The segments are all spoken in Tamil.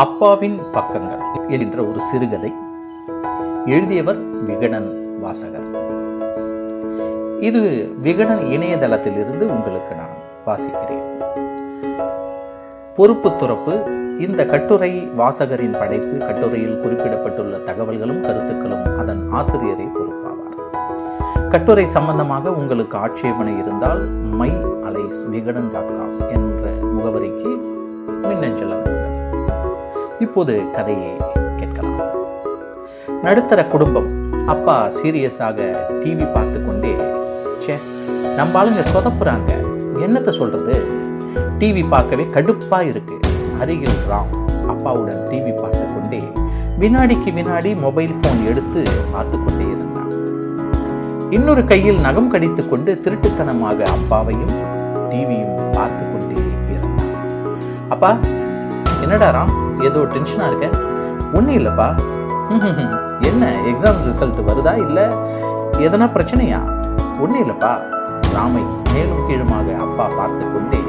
அப்பாவின் பக்கங்கள் என்கின்ற ஒரு சிறுகதை எழுதியவர் விகடன் வாசகர். இது விகடன் இணையதளத்திலிருந்து உங்களுக்கு நான் வாசிக்கிறேன். பொறுப்பு துறப்பு இந்த கட்டுரை வாசகரின் படைப்பு கட்டுரையில் குறிப்பிடப்பட்டுள்ள தகவல்களும் கருத்துக்களும் அதன் ஆசிரியரை பொறுப்பாவார். கட்டுரை சம்பந்தமாக உங்களுக்கு ஆட்சேபனை இருந்தால் my alias Vikatan dot com என்ற முகவரிக்கு மின்னஞ்சல் அனுப்புங்கள். இப்போது கதையை கேட்கலாம். நடுத்தர குடும்பம் அப்பா சீரியஸாக டிவி பார்த்து கொண்டே ச்சே நம்ம ஆளுங்க சொதப்புறாங்க. என்னத்தை சொல்றது? டிவி பார்க்கவே கடுப்பா இருக்கு. அருகில் ராம் அப்பாவுடன் டிவி பார்த்து கொண்டே வினாடிக்கு வினாடி மொபைல் ஃபோன் எடுத்து பார்த்து கொண்டே இருந்தான். இன்னொரு கையில் நகம் கடித்துக் கொண்டு திருட்டுத்தனமாக அப்பாவையும் டிவியும் பார்த்து கொண்டே இருந்தான். அப்பா என்னடா ராம்? ஏதோ டென்ஷனாக இருக்க? ஒன்றும் இல்லைப்பா. என்ன எக்ஸாம் ரிசல்ட் வருதா இல்லை? எதனா பிரச்சனையா? ஒன்றும் இல்லைப்பா. ராமை மேலும் கீழுமாக அப்பா பார்த்து கொண்டே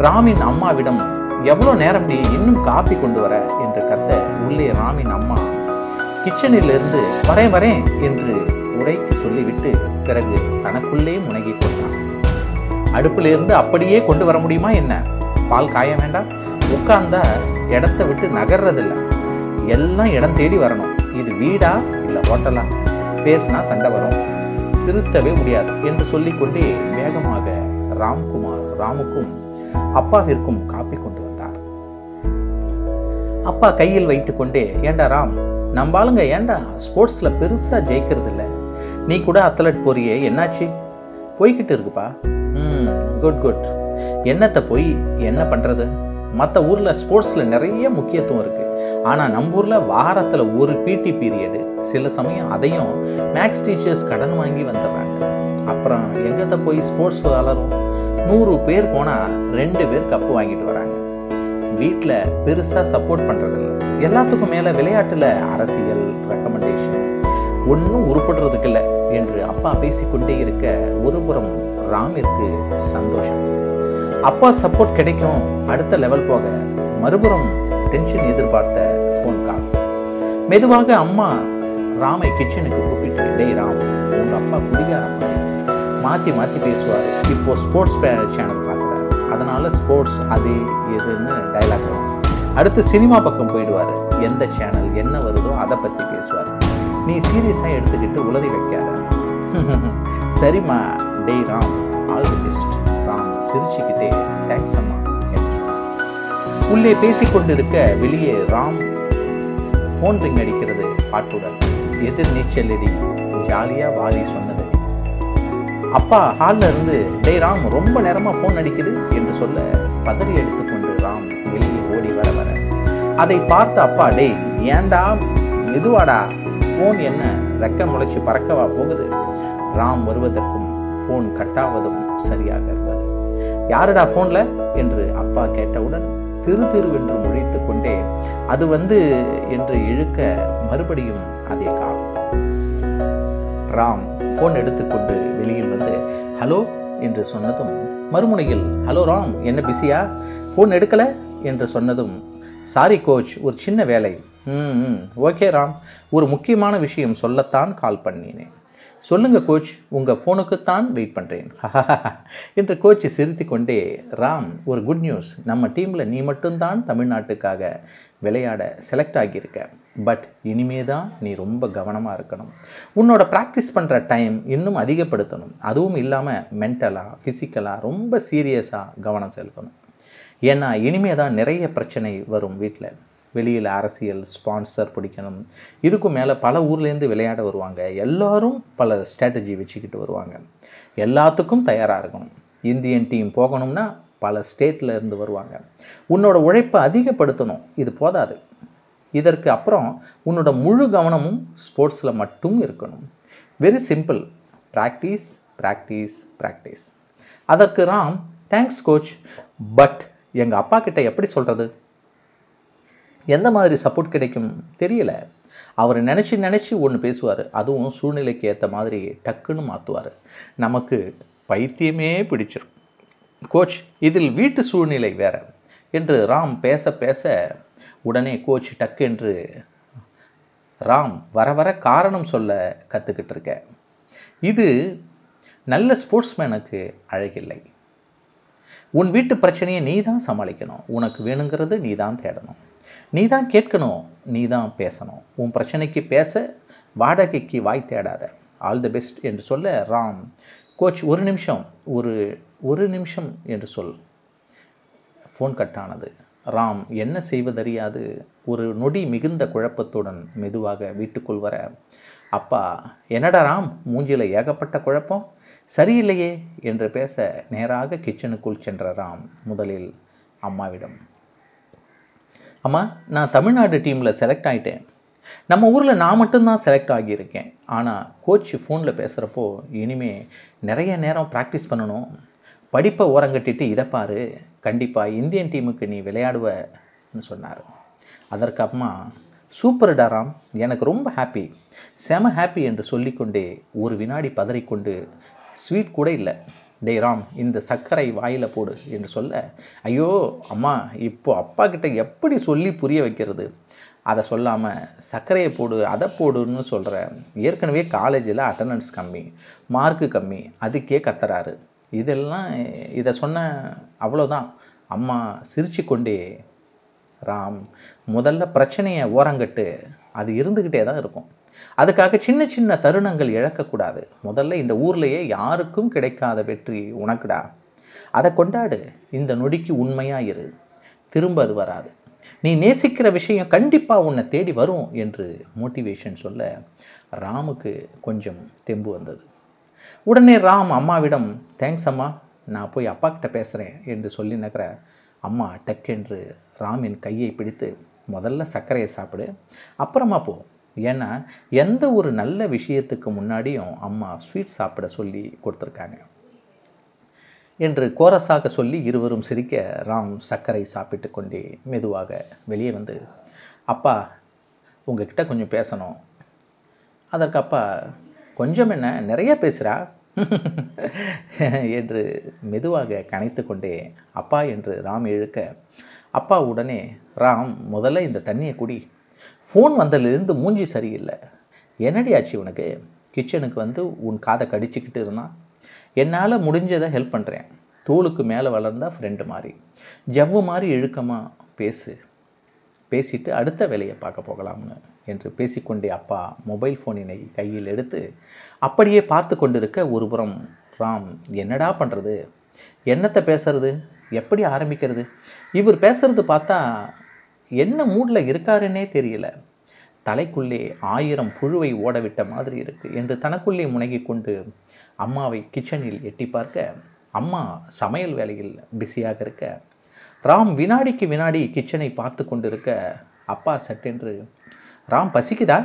ராமின் அம்மாவிடம் எவ்வளோ நேரம் நீ இன்னும் காப்பி கொண்டு வர? என்று கத்த உள்ளே ராமின் அம்மா கிச்சனிலிருந்து வரேன் வரேன் என்று உரைக்கு சொல்லிவிட்டு பிறகு தனக்குள்ளே முனகி கொண்டான் அடுப்பிலிருந்து அப்படியே கொண்டு வர முடியுமா என்ன? பால் காய வேண்டாம்? உட்கார்ந்தா இடத்த விட்டு நகர்றதில்ல. எல்லாம் இடம் தேடி வரணும். இது வீடா இல்லை ஹோட்டலா? பேசினா சண்டை வரும். திருத்தவே முடியாது என்று சொல்லிக்கொண்டே வேகமாக ராம்குமார் ராமுக்கும் அப்பாவிற்கும் காப்பி கொண்டு வந்தார். அப்பா கையில் வைத்துக்கொண்டே ஏண்டா ராம் நம்ம ஆளுங்க ஏண்டா ஸ்போர்ட்ஸில் பெருசாக ஜெயிக்கிறது இல்லை நீ கூட அத்லட் போறியே என்னாச்சு? போய்கிட்டு இருக்குப்பா. ம் குட் குட். என்னத்தை போய் என்ன பண்ணுறது மற்ற ஊரில் ஸ்போர்ட்ஸில் நிறைய முக்கியத்துவம் இருக்குது ஆனால் நம்ம ஊரில் வாரத்தில் ஒரு பிடி பீரியடு சில சமயம் அதையும் மேக்ஸ் டீச்சர்ஸ் கடன் வாங்கி வந்துடுறாங்க. அப்புறம் எங்கத்தை போய் ஸ்போர்ட்ஸ் வளரும்? நூறு பேர் போனால் ரெண்டு பேர் கப்பு வாங்கிட்டு வராங்க. வீட்டில் பெருசாக சப்போர்ட் பண்ணுறதில்ல எல்லாத்துக்கும் மேலே விளையாட்டில் அரசியல் ரெக்கமெண்டேஷன் ஒன்றும் உருப்படுறதுக்கு இல்லை. என்று அப்பா பேசிக்கொண்டே இருக்க ஒருபுறம் ராமிற்கு சந்தோஷம். அப்பா சப்போர்ட் கிடைக்கும். அடுத்த லெவல் போக மறுபுறம் டென்ஷன் எதிர்பார்த்த ஃபோன் கால் மெதுவாக அம்மா ராமை கிச்சனுக்கு கூப்பிட்டு டேய் ராம் உங்க அப்பா குடிகார மாதிரி மாற்றி மாற்றி பேசுவார். இப்போது ஸ்போர்ட்ஸ் சேனல் பார்க்குறாரு. அதனால் ஸ்போர்ட்ஸ் அது எதுன்னு டைலாக் வரும். அடுத்து சினிமா பக்கம் போயிடுவார். எந்த சேனல் என்ன வருதோ அதை பற்றி பேசுவார். நீ சீரியஸாக எடுத்துக்கிட்டு உளறி வைக்காத. சரிம்மா டெய் ராம் ஆல் தி பெஸ்ட் சிரிச்சுக்கிட்டே தேங்க்ஸ் அம்மா உள்ளே பேசிக்கொண்டிருக்க வெளியே ராம் ஃபோன் ரிங் அடிக்கிறது பாட்டுடன் எதிர் நீச்சல் அடி ஜாலியாக வாலி சொன்னது அப்பா ஹாலில் இருந்து டே ராம் ரொம்ப நேரமா ஃபோன் அடிக்குது என்று சொல்ல பதறி எடுத்துக்கொண்டு ராம் வெளியே ஓடி வர வர. அதை பார்த்த அப்பா டேய் ஏன்டா மெதுவாடா ஃபோன் என்ன ரெக்க முளைச்சு பறக்கவா போகுது? ராம் வருவதற்கும் ஃபோன் கட்டாவதும் சரியாக யாருடா ஃபோன்ல என்று அப்பா கேட்டவுடன் திரு திருவென்று முழித்து கொண்டே அது வந்து என்று இழுக்க மறுபடியும் அதே காலம். ராம் ஃபோன் எடுத்துக்கொண்டு வெளியில் வந்து ஹலோ என்று சொன்னதும் மறுமுனையில் ஹலோ ராம் என்ன பிஸியா? ஃபோன் எடுக்கலை? என்று சொன்னதும் சாரி கோச் ஒரு சின்ன வேலை. ம் ம், ஓகே ராம் ஒரு முக்கியமான விஷயம் சொல்லத்தான் கால் பண்ணினேன். சொல்லுங்கள் கோச் உங்கள் ஃபோனுக்குத்தான் வெயிட் பண்ணுறேன் என்று கோச் சிரித்து கொண்டே ராம் ஒரு குட் நியூஸ் நம்ம டீமில் நீ மட்டும்தான் தமிழ்நாட்டுக்காக விளையாட செலக்ட் ஆகியிருக்க. பட் இனிமே தான் நீ ரொம்ப கவனமாக இருக்கணும். உன்னோட ப்ராக்டிஸ் பண்ணுற டைம் இன்னும் அதிகப்படுத்தணும். அதுவும் இல்லாமல் மென்டலாக ஃபிசிக்கலாக ரொம்ப சீரியஸாக கவனம் செலுத்தணும். ஏன்னா இனிமே தான் நிறைய பிரச்சனை வரும் வீட்டில் வெளியில் அரசியல் ஸ்பான்சர் பிடிக்கணும். இதுக்கும் மேலே பல ஊர்லேருந்து விளையாட வருவாங்க. எல்லோரும் பல ஸ்ட்ராட்டஜி வச்சுக்கிட்டு வருவாங்க. எல்லாத்துக்கும் தயாராக இருக்கணும். இந்தியன் டீம் போகணும்னா பல ஸ்டேட்டில் இருந்து வருவாங்க. உன்னோட உழைப்பை அதிகப்படுத்தணும். இது போதாது. இதற்கு அப்புறம் உன்னோட முழு கவனமும் ஸ்போர்ட்ஸில் மட்டும் இருக்கணும். Very simple practice practice practice அதற்கு ராம் தேங்க்ஸ் கோச் பட் எங்கள் அப்பா கிட்ட எப்படி சொல்கிறது எந்த மாதிரி சப்போர்ட் கிடைக்கும் தெரியல. அவர் நினச்சி நினச்சி ஒன்று பேசுவார். அதுவும் சூழ்நிலைக்கு ஏற்ற மாதிரி டக்குன்னு மாற்றுவார் நமக்கு பைத்தியமே பிடிச்சிரும். கோச் இதில் வீட்டு சூழ்நிலை வேறு என்று ராம் பேச பேச உடனே கோச் டக்கு என்று ராம் வர வர காரணம் சொல்ல கற்றுக்கிட்டு இருக்க. இது நல்ல ஸ்போர்ட்ஸ்மேனுக்கு அழகில்லை. உன் வீட்டு பிரச்சனையை நீ தான் சமாளிக்கணும். உனக்கு வேணுங்கிறது நீ தான் தேடணும். நீ தான் கேட்கணும் நீ தான் பேசணும். உன் பிரச்சனைக்கு பேச வாடகைக்கு வாய் தேடாத. ஆல் தி பெஸ்ட் என்று சொல்ல ராம் கோச் ஒரு நிமிஷம் ஒரு ஒரு நிமிஷம் என்று சொல். ஃபோன் கட் ஆனது. ராம் என்ன செய்வதறியாது? ஒரு நொடி மிகுந்த குழப்பத்துடன் மெதுவாக வீட்டுக்குள் வர. அப்பா என்னடா ராம் மூஞ்சியில் ஏகப்பட்ட குழப்பம்? சரியில்லையே என்று பேச நேராக கிச்சனுக்குள் சென்ற ராம் முதலில் அம்மாவிடம் அம்மா நான் தமிழ்நாடு டீமில் செலக்ட் ஆகிட்டேன் நம்ம ஊரில் நான் மட்டும்தான் செலக்ட் ஆகியிருக்கேன். ஆனால் கோச் ஃபோனில் பேசுகிறப்போ இனிமேல் நிறைய நேரம் ப்ராக்டிஸ் பண்ணணும். படிப்பை ஓரங்கட்டிட்டு இதை பாரு. கண்டிப்பாக இந்தியன் டீமுக்கு நீ விளையாடுவன்னு சொன்னார். அதற்கு அம்மா சூப்பர் டாராம் எனக்கு ரொம்ப ஹாப்பி செம ஹாப்பி என்று சொல்லிக்கொண்டே ஒரு வினாடி பதறிக்கொண்டு ஸ்வீட் கூட இல்லை. டே ராம் இந்த சர்க்கரை வாயில் போடு என்று சொல்ல ஐயோ அம்மா இப்போ அப்பா கிட்ட எப்படி சொல்லி புரிய வைக்கிறது? அதை சொல்லாமல் சர்க்கரையை போடு அதை போடுன்னு சொல்கிற ஏற்கனவே காலேஜில் அட்டண்டன்ஸ் கம்மி மார்க்கு கம்மி அதுக்கே கத்துறாரு. இதெல்லாம் இதை சொன்ன அவ்வளோதான் அம்மா சிரிச்சு கொண்டே ராம் முதல்ல பிரச்சனையை ஓரங்கட்டு அது இருந்துக்கிட்டே தான் இருக்கும். அதுக்காக சின்ன சின்ன தருணங்கள் இழக்கக்கூடாது. முதல்ல இந்த ஊர்லேயே யாருக்கும் கிடைக்காத வெற்றி உனக்குடா. அதை கொண்டாடு. இந்த நொடிக்கு உண்மையாக இரு. திரும்ப அது வராது. நீ நேசிக்கிற விஷயம் கண்டிப்பாக உன்னை தேடி வரும் என்று மோட்டிவேஷன் சொல்ல ராமுக்கு கொஞ்சம் தெம்பு வந்தது. உடனே ராம் அம்மாவிடம் தேங்க்ஸ் அம்மா. நான் போய் அப்பா கிட்ட பேசுகிறேன் என்று சொல்லி நகர அம்மா டக்கென்று ராமின் கையை பிடித்து முதல்ல சர்க்கரையை சாப்பிடு. அப்புறமா போ. ஏன்னா எந்த ஒரு நல்ல விஷயத்துக்கு முன்னாடியும் அம்மா ஸ்வீட் சாப்பிட சொல்லி கொடுத்துருக்காங்க. என்று கோரஸாக சொல்லி இருவரும் சிரிக்க ராம் சர்க்கரை சாப்பிட்டு கொண்டே மெதுவாக வெளியே வந்து அப்பா உங்ககிட்ட கொஞ்சம் பேசணும். அதற்கு அப்பா கொஞ்சம் என்ன நிறைய பேசுகிறா என்று மெதுவாக கனைத்து கொண்டே அப்பா என்று ராம் இழுக்க அப்பா உடனே ராம் முதல்ல இந்த தண்ணியை குடி. ஃபோன் வந்ததுலேருந்து மூஞ்சி சரியில்லை. என்னடி ஆச்சு உனக்கு? கிச்சனுக்கு வந்து உன் காதை கடிச்சிக்கிட்டு இருந்தான் என்னால் முடிஞ்சதை ஹெல்ப் பண்ணுறேன் தோளுக்கு மேலே வளர்ந்தா ஃப்ரெண்டு மாதிரி ஜவ்வு மாதிரி இழுக்கமாக பேசு. பேசிட்டு அடுத்த வேலையை பார்க்க போகலாம்னு என்று பேசிக்கொண்டே அப்பா மொபைல் ஃபோனினை கையில் எடுத்து அப்படியே பார்த்து கொண்டிருக்க ஒருபுறம் ராம் என்னடா பண்ணுறது என்னத்தை பேசுறது? எப்படி ஆரம்பிக்கிறது? இவர் பேசுறது பார்த்தா என்ன மூடில் இருக்காருன்னே தெரியல. தலைக்குள்ளே ஆயிரம் புழுவை ஓடவிட்ட மாதிரி இருக்கு என்று தனக்குள்ளே முனகி கொண்டு அம்மாவை கிச்சனில் எட்டி பார்க்க அம்மா சமையல் வேலையில் பிஸியாக இருக்க ராம் வினாடிக்கு வினாடி கிச்சனை பார்த்து கொண்டிருக்க அப்பா சட்டென்று ராம் பசிக்குதா?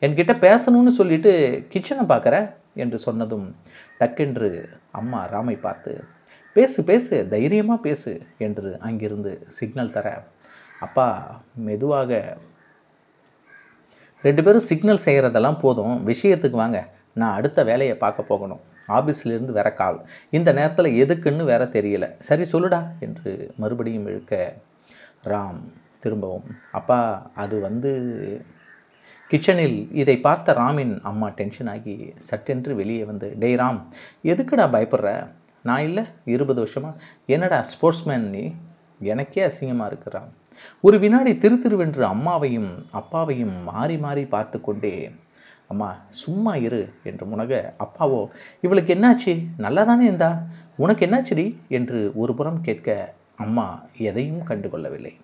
என்கிட்ட பேசணும்னு சொல்லிட்டு கிச்சனை பார்க்குற? என்று சொன்னதும் டக்கென்று அம்மா ராமை பார்த்து பேசு பேசு தைரியமாக பேசு என்று அங்கிருந்து சிக்னல் தர அப்பா மெதுவாக ரெண்டு பேரும் சிக்னல் செய்கிறதெல்லாம் போதும். விஷயத்துக்கு வாங்க. நான் அடுத்த வேலையை பார்க்க போகணும். ஆஃபீஸ்லேருந்து வேற கால் இந்த நேரத்தில் எதுக்குன்னு வேற தெரியல. சரி சொல்லுடா என்று மறுபடியும் இழுக்க ராம் திரும்பவும் அப்பா அது வந்து கிச்சனில் இதை பார்த்த ராமின் அம்மா டென்ஷன் ஆகி சட்டென்று வெளியே வந்து டேய் ராம் எதுக்குடா பயப்படுற? நான் இல்லை இருபது வருஷமா. என்னடா ஸ்போர்ட்ஸ்மேன் நீ? எனக்கே அசிங்கமாக இருக்கிறான் ஒரு வினாடி திரு திருவென்று அம்மாவையும் அப்பாவையும் மாறி மாறி பார்த்து கொண்டே அம்மா சும்மா இரு என்று முனக அப்பாவோ இவளுக்கு என்னாச்சு? நல்லா தானே இருந்தா? உனக்கு என்னாச்சுடி? என்று ஒரு புறம் கேட்க அம்மா எதையும் கண்டுகொள்ளவில்லை.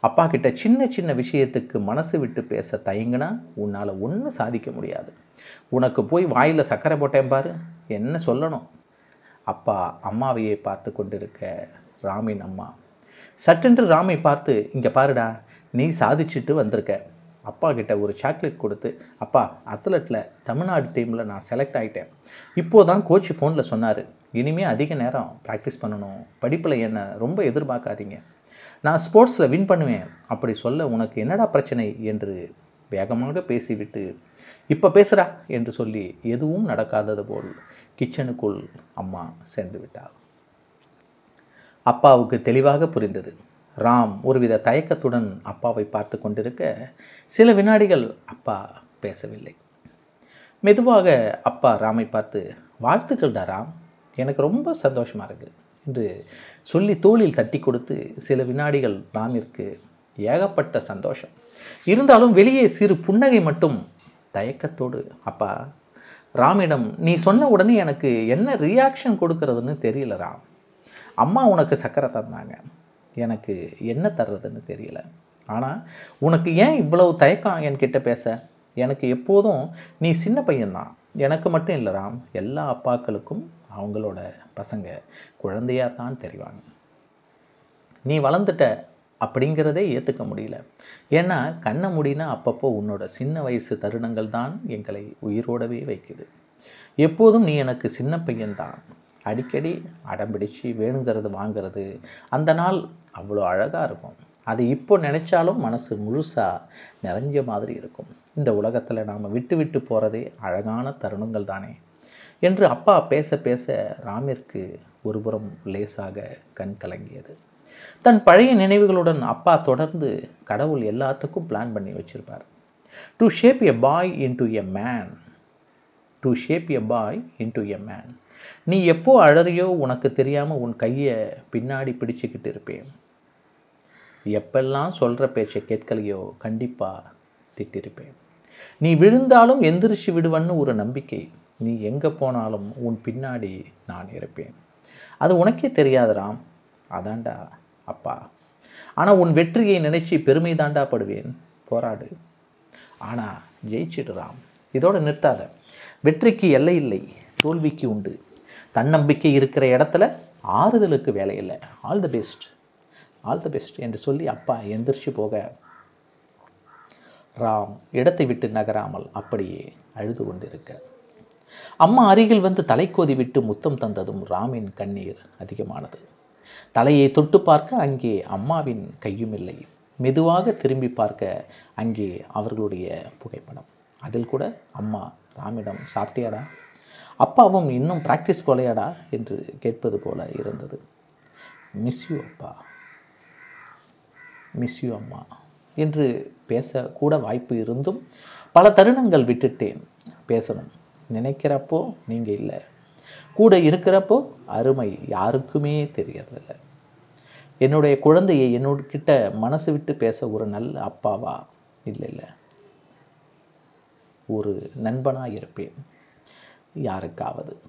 அப்பா கிட்ட சின்ன சின்ன விஷயத்துக்கு மனசு விட்டு பேச தயங்குனா உன்னால் ஒன்றும் சாதிக்க முடியாது. உனக்கு போய் வாயில் சர்க்கரை போட்டேன் பாரு என்ன சொல்லணும்? அப்பா அம்மாவையே பார்த்து கொண்டிருக்க ராமின் அம்மா சட்டென்று ராமை பார்த்து இங்கே பாருடா நீ சாதிச்சுட்டு வந்திருக்க. அப்பா கிட்ட ஒரு சாக்லேட் கொடுத்து அப்பா அத்லெட்டில் தமிழ்நாடு டீமில் நான் செலக்ட் ஆகிட்டேன் இப்போது தான் கோச் ஃபோனில் சொன்னார் இனிமேல் அதிக நேரம் ப்ராக்டிஸ் பண்ணணும். படிப்பில் என்னை ரொம்ப எதிர்பார்க்காதீங்க. நான் ஸ்போர்ட்ஸில் வின் பண்ணுவேன். அப்படி சொல்ல உனக்கு என்னடா பிரச்சனை? என்று வேகமாக பேசிவிட்டு இப்போ பேசுகிறா என்று சொல்லி எதுவும் நடக்காதது போல் கிச்சனுக்குள் அம்மா சேர்ந்து விட்டாள் அப்பாவுக்கு தெளிவாக புரிந்தது. ராம் ஒருவித தயக்கத்துடன் அப்பாவை பார்த்து கொண்டிருக்க சில வினாடிகள் அப்பா பேசவில்லை. மெதுவாக அப்பா ராமை பார்த்து வாழ்த்துக்கள்டா ராம். எனக்கு ரொம்ப சந்தோஷமாக இருக்குது என்று சொல்லி தோளில் தட்டி கொடுத்து சில வினாடிகள் ராமிற்கு ஏகப்பட்ட சந்தோஷம். இருந்தாலும் வெளியே சிறு புன்னகை மட்டும் தயக்கத்தோடு அப்பா ராமிடம் நீ சொன்ன உடனே எனக்கு என்ன ரியாக்ஷன் கொடுக்கறதுன்னு தெரியல ராம். அம்மா உனக்கு சக்கரை தந்தாங்க. எனக்கு என்ன தர்றதுன்னு தெரியல. ஆனால் உனக்கு ஏன் இவ்வளவு தயக்கம் என்கிட்ட பேச? எனக்கு எப்போதும் நீ சின்ன பையன்தான். எனக்கு மட்டும் இல்லை ராம் எல்லா அப்பாக்களுக்கும் அவங்களோட பசங்க குழந்தையாக தான் தெரிவாங்க. நீ வளர்ந்துட்ட அப்படிங்கிறதே ஏற்றுக்க முடியல. ஏன்னா கண்ணை முடினா அப்பப்போ உன்னோட சின்ன வயசு தருணங்கள் தான் எங்களை உயிரோடவே வைக்குது. எப்போதும் நீ எனக்கு சின்ன பையன்தான். அடிக்கடி அடம்பிடிச்சு வேணுங்கிறது வாங்கிறது அந்த நாள் அவ்வளோ அழகாக இருக்கும். அது இப்போ நினச்சாலும் மனசு முழுசாக நிறைஞ்ச மாதிரி இருக்கும். இந்த உலகத்தில் நாம் விட்டு விட்டு போகிறதே அழகான தருணங்கள் தானே. என்று அப்பா பேச பேச ராமிற்கு ஒருபுறம் லேசாக கண் கலங்கியது. தன் பழைய நினைவுகளுடன் அப்பா தொடர்ந்து கடவுள் எல்லாத்துக்கும் பிளான் பண்ணி வச்சிருப்பார். To shape a boy into a man to shape a boy into a man நீ எப்போ அழறியோ உனக்கு தெரியாமல் உன் கையை பின்னாடி பிடிச்சிக்கிட்டு இருப்பேன். எப்பெல்லாம் சொல்கிற பேச்சை கேட்கலையோ கண்டிப்பாக திட்டிருப்பேன். நீ விழுந்தாலும் எந்திரிச்சு விடுவன்னு ஒரு நம்பிக்கை. நீ எங்கே போனாலும் உன் பின்னாடி நான் இருப்பேன். அது உனக்கே தெரியாது ராம் அப்பா. ஆனால் உன் வெற்றியை நினைச்சி பெருமை தாண்டா படுவேன். போராடு. ஆனால் ஜெயிச்சிடு ராம் இதோடு நிறுத்தாத. வெற்றிக்கு எல்லை இல்லை தோல்விக்கு உண்டு. தன்னம்பிக்கை இருக்கிற இடத்துல ஆறுதலுக்கு வேலை இல்லை all the best all the best என்று சொல்லி அப்பா எந்திரிச்சு போக. ராம் இடத்தை விட்டு நகராமல் அப்படியே அழுது கொண்டிருக்க. அம்மா அருகில் வந்து தலைக்கோதி விட்டு முத்தம் தந்ததும் ராமின் கண்ணீர் அதிகமானது. தலையை தொட்டு பார்க்க அங்கே அம்மாவின் கையும் இல்லை. மெதுவாக திரும்பி பார்க்க அங்கே அவர்களுடைய புகைப்படம். அதில் கூட அம்மா ராமிடம் சாப்பிட்டியாடா? அப்பாவும் இன்னும் ப்ராக்டிஸ் போலையாடா என்று கேட்பது போல இருந்தது. மிஸ் யூ அப்பா. மிஸ் யூ அம்மா. என்று பேசக்கூட வாய்ப்பு இருந்தும் பல தருணங்கள் விட்டுட்டேன். பேசணும். நினைக்கிறப்போ நீங்கள் இல்லை. கூட இருக்கிறப்போ அருமை யாருக்குமே தெரியறதில்ல என்னுடைய குழந்தையை என்னோட மனசு விட்டு பேச ஒரு நல்ல அப்பாவா? இல்லை இல்லை. ஒரு நண்பனாக இருப்பேன். யாருக்காவது.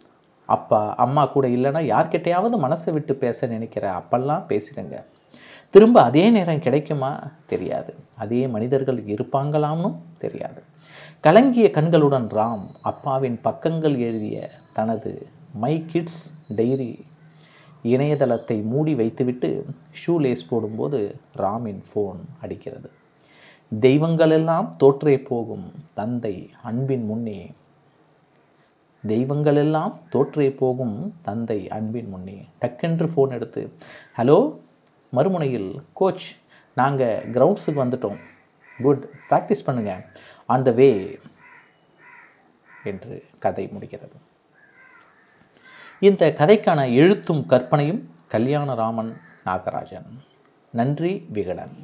அப்பா அம்மா கூட இல்லைன்னா யார்கிட்டையாவது மனசை விட்டு பேச நினைக்கிற அப்பெல்லாம் பேசிடுங்க. திரும்ப அதே நேரம் கிடைக்குமா? தெரியாது. அதே மனிதர்கள் இருப்பாங்களாம்னு தெரியாது. கலங்கிய கண்களுடன் ராம் அப்பாவின் பக்கங்கள் எழுதிய தனது மை கிட்ஸ் டைரி இணையதளத்தை மூடி வைத்துவிட்டு ஷூ லேஸ் போடும்போது ராமின் ஃபோன் அடிக்கிறது. தெய்வங்களெல்லாம் தோற்றே போகும் தந்தை அன்பின் முன்னே தெய்வங்களெல்லாம் தோற்றே போகும் தந்தை அன்பின் முன்னே. டக்கென்று ஃபோன் எடுத்து ஹலோ மறுமுனையில் கோச் நாங்கள் கிரவுண்ட்ஸுக்கு வந்துட்டோம். குட் ப்ராக்டிஸ் பண்ணுங்கள் ஆன் த வே என்று கதை முடிகிறது. இந்த கதைக்கான எழுத்தும் கற்பனையும் கல்யாணராமன் நாகராஜன். நன்றி விகடன்.